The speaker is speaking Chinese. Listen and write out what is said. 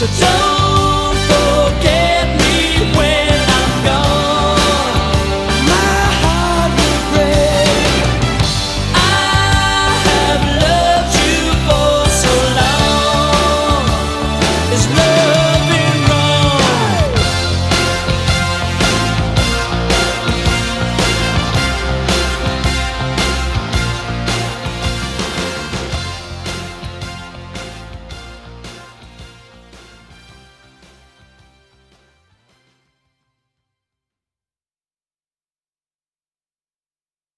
就走。